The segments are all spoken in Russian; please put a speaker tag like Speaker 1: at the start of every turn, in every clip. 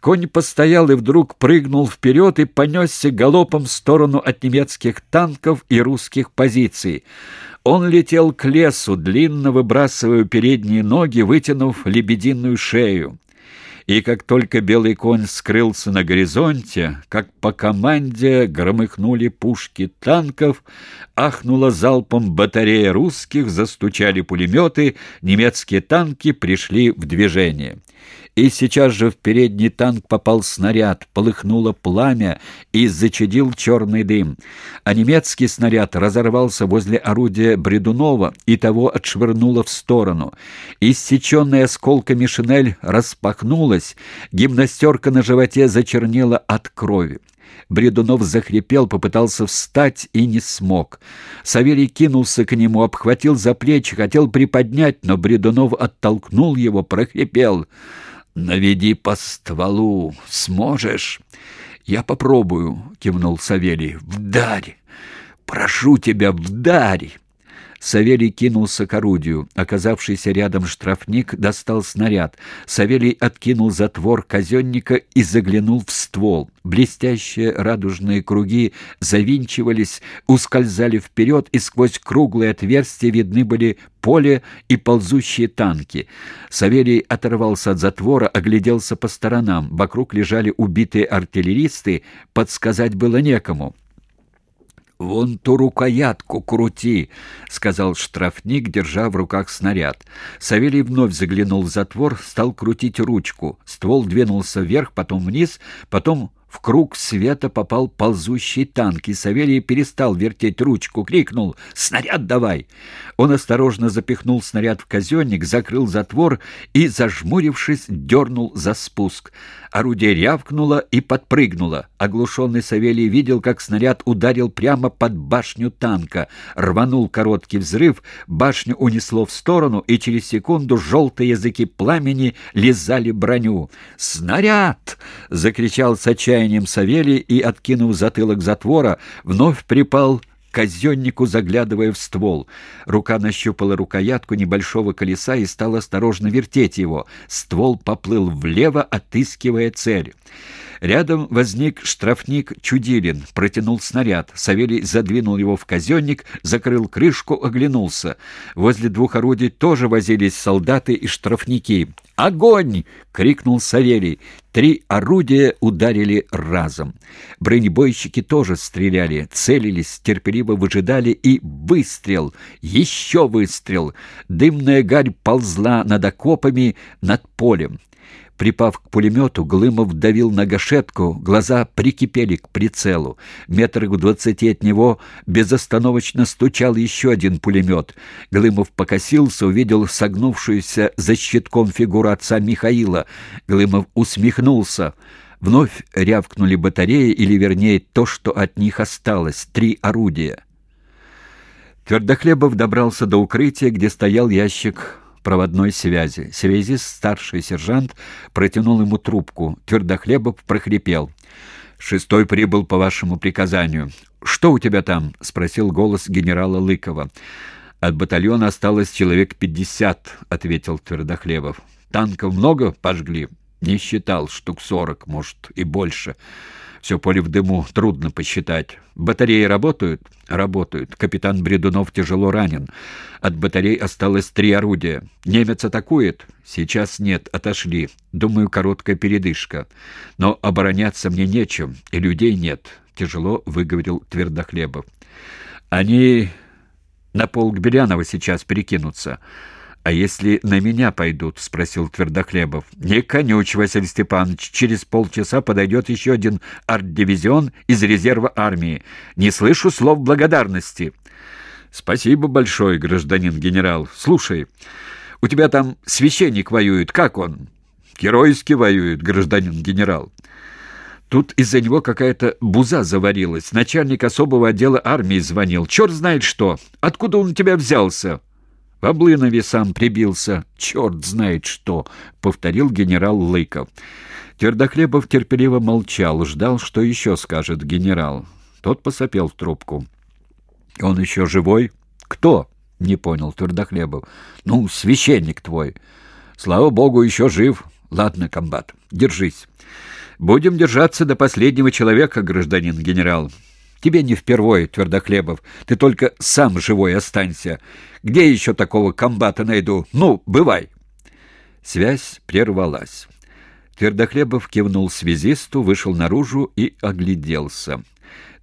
Speaker 1: Конь постоял и вдруг прыгнул вперед и понесся галопом в сторону от немецких танков и русских позиций. Он летел к лесу, длинно выбрасывая передние ноги, вытянув лебединую шею. И как только белый конь скрылся на горизонте, как по команде громыхнули пушки танков, ахнула залпом батарея русских, застучали пулеметы, немецкие танки пришли в движение и сейчас же в передний танк попал снаряд, полыхнуло пламя и зачадил черный дым. А немецкий снаряд разорвался возле орудия Бредунова и того отшвырнуло в сторону. Иссеченная осколками шинель распахнулась, гимнастерка на животе зачернела от крови. Бредунов захрипел, попытался встать и не смог. Савелий кинулся к нему, обхватил за плечи, хотел приподнять, но Бредунов оттолкнул его, прохрипел — «Наведи по стволу. Сможешь?» «Я попробую», — кивнул Савелий. «Вдарь! Прошу тебя, вдарь!» Савелий кинулся к орудию. Оказавшийся рядом штрафник достал снаряд. Савелий откинул затвор казенника и заглянул в ствол. Блестящие радужные круги завинчивались, ускользали вперед, и сквозь круглые отверстия видны были поле и ползущие танки. Савелий оторвался от затвора, огляделся по сторонам. Вокруг лежали убитые артиллеристы, подсказать было некому. «Вон ту рукоятку крути», — сказал штрафник, держа в руках снаряд. Савелий вновь заглянул в затвор, стал крутить ручку. Ствол двинулся вверх, потом вниз, потом в круг света попал ползущий танк, и Савелий перестал вертеть ручку, крикнул «Снаряд давай!». Он осторожно запихнул снаряд в казенник, закрыл затвор и, зажмурившись, дернул за спуск. Орудие рявкнуло и подпрыгнуло. Оглушенный Савелий видел, как снаряд ударил прямо под башню танка. Рванул короткий взрыв, башню унесло в сторону, и через секунду желтые языки пламени лизали броню. «Снаряд!» — закричал с отчаянием Савелий и, откинув затылок затвора, вновь припал казеннику, заглядывая в ствол. Рука нащупала рукоятку небольшого колеса и стала осторожно вертеть его. Ствол поплыл влево, отыскивая цель. Рядом возник штрафник Чудилин, протянул снаряд. Савелий задвинул его в казенник, закрыл крышку, оглянулся. Возле двух орудий тоже возились солдаты и штрафники. «Огонь!» — крикнул Савелий. Три орудия ударили разом. Бронебойщики тоже стреляли, целились, терпеливо выжидали и выстрел, еще выстрел. Дымная гарь ползла над окопами, над полем. Припав к пулемету, Глымов давил на гашетку, глаза прикипели к прицелу. Метрах в двадцати от него безостановочно стучал еще один пулемет. Глымов покосился, увидел согнувшуюся за щитком фигуру отца Михаила. Глымов усмехнулся. Вновь рявкнули батареи, или, вернее, то, что от них осталось, три орудия. Твердохлебов добрался до укрытия, где стоял ящик проводной связи. Связист, старший сержант, протянул ему трубку. Твердохлебов прохрипел. «Шестой прибыл по вашему приказанию. Что у тебя там?» — спросил голос генерала Лыкова. «От батальона осталось человек пятьдесят», — ответил Твердохлебов. «Танков много пожгли?» «Не считал, штук сорок, может, и больше». Все поле в дыму, трудно посчитать. Батареи работают? Работают. Капитан Бредунов тяжело ранен. От батарей осталось три орудия. Немец атакует? Сейчас нет, отошли. Думаю, короткая передышка. Но обороняться мне нечем, и людей нет, тяжело выговорил Твердохлебов. Они на полк Белянова сейчас перекинутся. «А если на меня пойдут?» — спросил Твердохлебов. «Не конюч, Василий Степанович. Через полчаса подойдет еще один арт-дивизион из резерва армии. Не слышу слов благодарности». «Спасибо большое, гражданин генерал. Слушай, у тебя там священник воюет. Как он?» «Геройски воюет, гражданин генерал». Тут из-за него какая-то буза заварилась. Начальник особого отдела армии звонил. Черт знает что. Откуда он у тебя взялся? В Облынове сам прибился. Черт знает что, — повторил генерал Лыков. Твердохлебов терпеливо молчал, ждал, что еще скажет генерал. Тот посопел в трубку. — Он еще живой? — Кто? — не понял Твердохлебов. — Ну, священник твой. Слава богу, еще жив. Ладно, комбат, держись. Будем держаться до последнего человека, гражданин генерал. Тебе не впервой, Твердохлебов. Ты только сам живой останься. Где еще такого комбата найду? Ну, бывай. Связь прервалась. Твердохлебов кивнул связисту, вышел наружу и огляделся.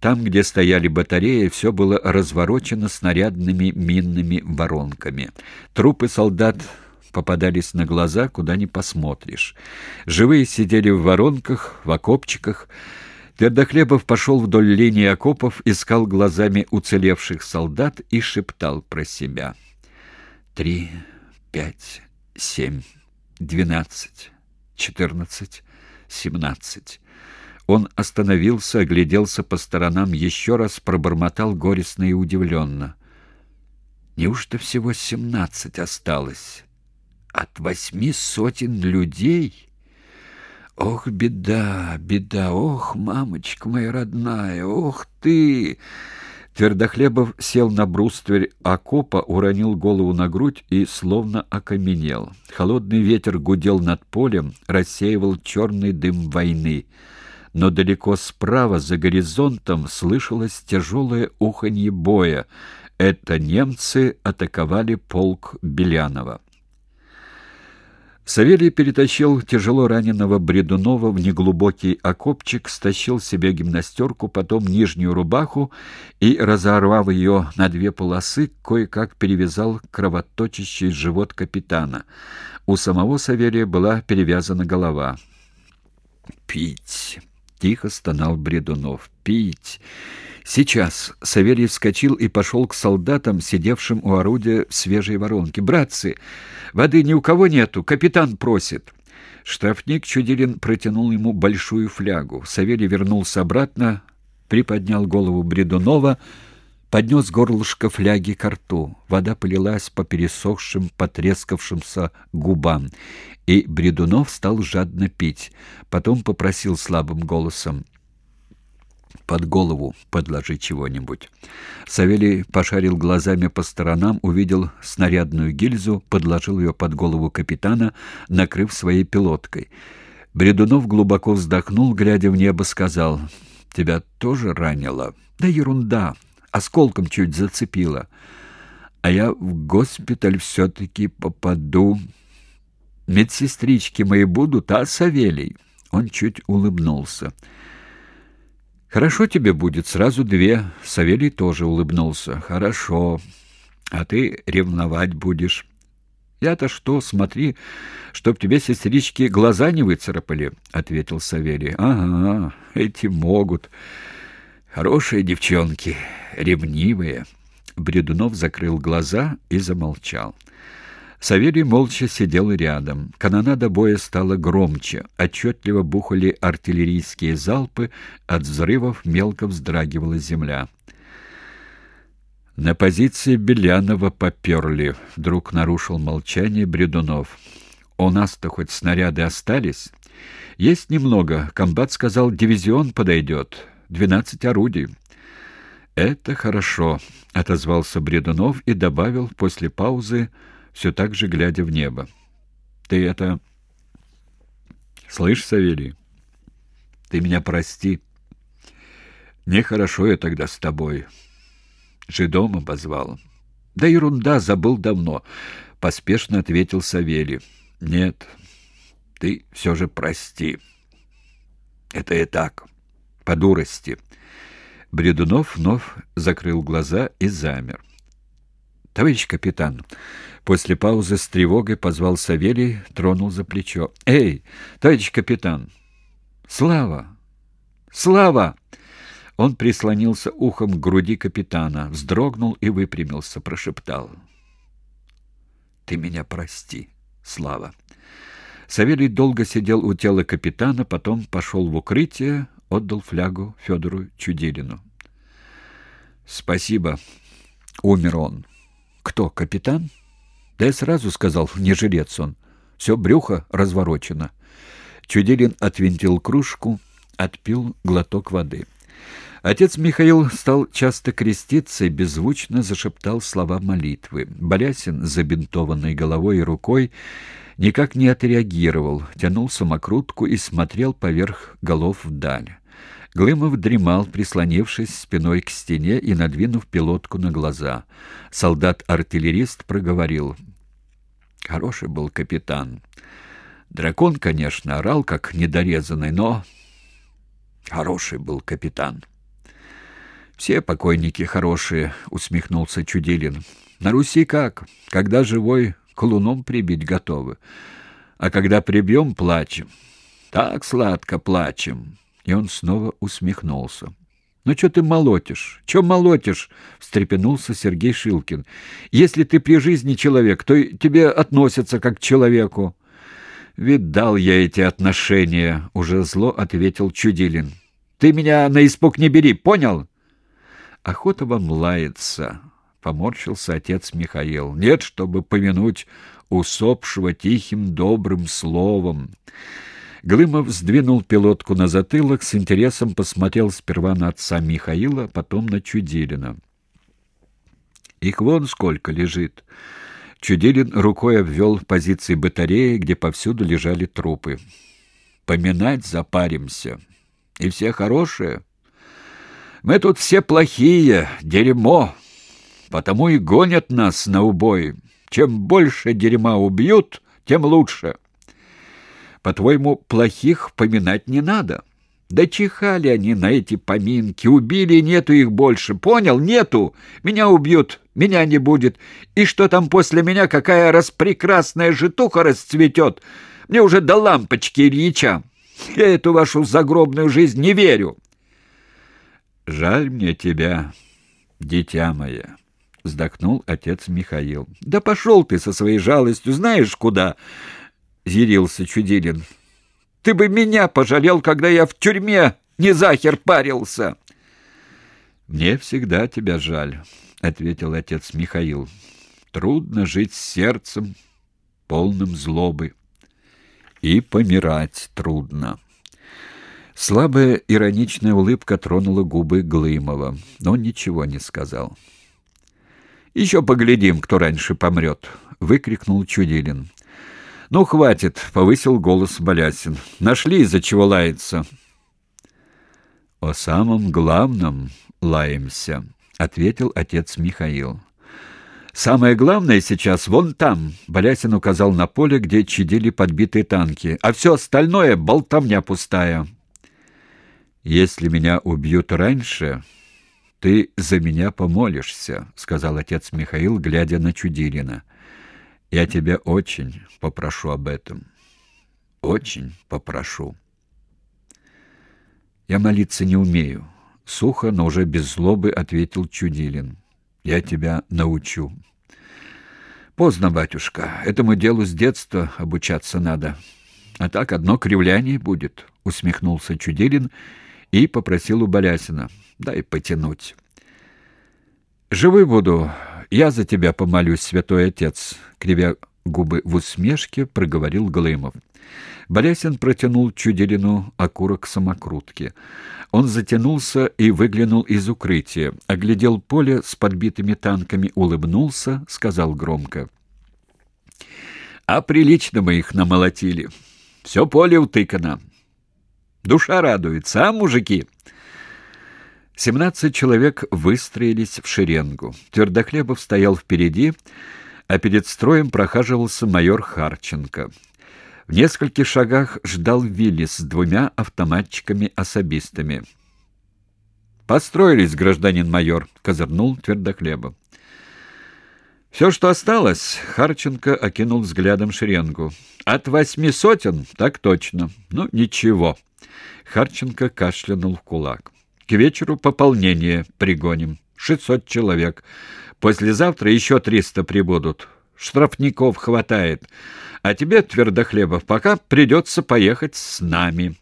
Speaker 1: Там, где стояли батареи, все было разворочено снарядными минными воронками. Трупы солдат попадались на глаза, куда не посмотришь. Живые сидели в воронках, в окопчиках. Твердохлебов пошел вдоль линии окопов, искал глазами уцелевших солдат и шептал про себя. «Три, пять, семь, двенадцать, четырнадцать, семнадцать». Он остановился, огляделся по сторонам, еще раз пробормотал горестно и удивленно. «Неужто всего семнадцать осталось?» от восьми сотен людей. Ох, беда, беда, ох, мамочка моя родная, ох ты! Твердохлебов сел на брустверь окопа, уронил голову на грудь и словно окаменел. Холодный ветер гудел над полем, рассеивал черный дым войны. Но далеко справа, за горизонтом, слышалось тяжелое уханье боя. Это немцы атаковали полк Белянова. Савелий перетащил тяжело раненого Бредунова в неглубокий окопчик, стащил себе гимнастерку, потом нижнюю рубаху и, разорвав ее на две полосы, кое-как перевязал кровоточащий живот капитана. У самого Савелия была перевязана голова. «Пить!» — тихо стонал Бредунов. «Пить!» Сейчас Савелий вскочил и пошел к солдатам, сидевшим у орудия в свежей воронке. «Братцы, воды ни у кого нету, капитан просит». Штрафник Чудилин протянул ему большую флягу. Савелий вернулся обратно, приподнял голову Бредунова, поднес горлышко фляги к рту. Вода полилась по пересохшим, потрескавшимся губам, и Бредунов стал жадно пить. Потом попросил слабым голосом — под голову подложи чего-нибудь. Савелий пошарил глазами по сторонам, увидел снарядную гильзу, подложил ее под голову капитана, накрыв своей пилоткой. Бредунов глубоко вздохнул, глядя в небо, сказал, «Тебя тоже ранило?» «Да ерунда, осколком чуть зацепило. А я в госпиталь все-таки попаду. Медсестрички мои будут, а Савелий?» Он чуть улыбнулся. Хорошо тебе будет сразу две. Савелий тоже улыбнулся. Хорошо. А ты ревновать будешь. Я-то что, смотри, чтоб тебе сестрички глаза не выцарапали, ответил Савелий. Ага, эти могут. Хорошие девчонки, ревнивые. Бредунов закрыл глаза и замолчал. Савелий молча сидел рядом. Канонада боя стала громче. Отчетливо бухали артиллерийские залпы, от взрывов мелко вздрагивала земля. На позиции Белянова поперли. Вдруг нарушил молчание Бредунов. «У нас-то хоть снаряды остались?» «Есть немного. Комбат сказал, дивизион подойдет. Двенадцать орудий». «Это хорошо», — отозвался Бредунов и добавил после паузы, — все так же глядя в небо. «Ты это...» «Слышь, Савелий, ты меня прости. Нехорошо я тогда с тобой. Жидом обозвал». «Да ерунда, забыл давно», — поспешно ответил Савелий. «Нет, ты все же прости. Это и так, по дурости». Бредунов вновь закрыл глаза и замер. «Товарищ капитан!» После паузы с тревогой позвал Савелий, тронул за плечо. «Эй, товарищ капитан!» «Слава! Слава!» Он прислонился ухом к груди капитана, вздрогнул и выпрямился, прошептал. «Ты меня прости, Слава!» Савелий долго сидел у тела капитана, потом пошел в укрытие, отдал флягу Федору Чудилину. «Спасибо. Умер он». «Кто, капитан?» «Да я сразу сказал, не жилец он. Все брюхо разворочено». Чудилин отвинтил кружку, отпил глоток воды. Отец Михаил стал часто креститься и беззвучно зашептал слова молитвы. Болясин, забинтованный головой и рукой, никак не отреагировал, тянул самокрутку и смотрел поверх голов вдаль. Глымов дремал, прислонившись спиной к стене и надвинув пилотку на глаза. Солдат-артиллерист проговорил. Хороший был капитан. Дракон, конечно, орал, как недорезанный, но... Хороший был капитан. «Все покойники хорошие», — усмехнулся Чудилин. «На Руси как? Когда живой, колуном прибить готовы. А когда прибьем, плачем. Так сладко плачем». И он снова усмехнулся. «Ну что ты молотишь? Че молотишь?» — встрепенулся Сергей Шилкин. «Если ты при жизни человек, то тебе относятся как к человеку». «Видал я эти отношения», — уже зло ответил Чудилин. «Ты меня на испуг не бери, понял?» Охота вам лаяться, — поморщился отец Михаил. Нет, чтобы помянуть усопшего тихим добрым словом. Глымов сдвинул пилотку на затылок, с интересом посмотрел сперва на отца Михаила, потом на Чудилина. Их вон сколько лежит. Чудилин рукой обвел позиции батареи, где повсюду лежали трупы. Поминать запаримся. И все хорошие. Мы тут все плохие, дерьмо, потому и гонят нас на убой. Чем больше дерьма убьют, тем лучше. По-твоему, плохих поминать не надо? Да чихали они на эти поминки, убили, нету их больше. Понял? Нету. Меня убьют, меня не будет. И что там после меня, какая распрекрасная житуха расцветет? Мне уже до лампочки Ильича. Я эту вашу загробную жизнь не верю. «Жаль мне тебя, дитя мое», — вздохнул отец Михаил. «Да пошел ты со своей жалостью, знаешь куда?» — зирился Чудилин. «Ты бы меня пожалел, когда я в тюрьме не захер парился!» «Мне всегда тебя жаль», — ответил отец Михаил. «Трудно жить с сердцем, полным злобы, и помирать трудно». Слабая ироничная улыбка тронула губы Глымова, но он ничего не сказал. «Еще поглядим, кто раньше помрет!» — выкрикнул Чудилин. «Ну, хватит!» — повысил голос Болясин. «Нашли, из-за чего лаяться!» «О самом главном лаемся», — ответил отец Михаил. «Самое главное сейчас вон там», — Болясин указал на поле, где чадили подбитые танки, «а все остальное — болтовня пустая». «Если меня убьют раньше, ты за меня помолишься», — сказал отец Михаил, глядя на Чудилина. «Я тебя очень попрошу об этом. Очень попрошу». «Я молиться не умею», — сухо, но уже без злобы ответил Чудилин. «Я тебя научу». «Поздно, батюшка. Этому делу с детства обучаться надо. А так одно кривляние будет», — усмехнулся Чудилин, — и попросил у Болясина «дай потянуть». «Живой буду, я за тебя помолюсь, святой отец», — кривя губы в усмешке, проговорил Глымов. Болясин протянул Чуделину окурок самокрутки. Он затянулся и выглянул из укрытия, оглядел поле с подбитыми танками, улыбнулся, сказал громко. «А прилично мы их намолотили. Все поле утыкано. Душа радуется, а, мужики?» Семнадцать человек выстроились в шеренгу. Твердохлебов стоял впереди, а перед строем прохаживался майор Харченко. В нескольких шагах ждал Виллис с двумя автоматчиками-особистами. «Построились, гражданин майор», — козырнул Твердохлебов. «Все, что осталось», — Харченко окинул взглядом шеренгу. «От восьми сотен? Так точно. Ну, ничего». Харченко кашлянул в кулак. «К вечеру пополнение пригоним. Шестьсот человек. Послезавтра еще триста прибудут. Штрафников хватает. А тебе, Твердохлебов, пока придется поехать с нами».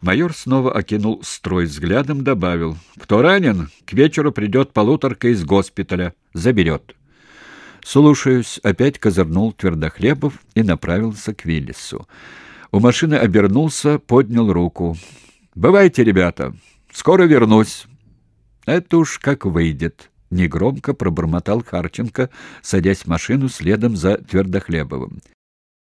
Speaker 1: Майор снова окинул строй взглядом, добавил. «Кто ранен, к вечеру придет полуторка из госпиталя. Заберет». «Слушаюсь», — опять козырнул Твердохлебов и направился к Виллису. У машины обернулся, поднял руку. «Бывайте, ребята. Скоро вернусь. Это уж как выйдет. Негромко пробормотал Харченко, садясь в машину следом за Твердохлебовым.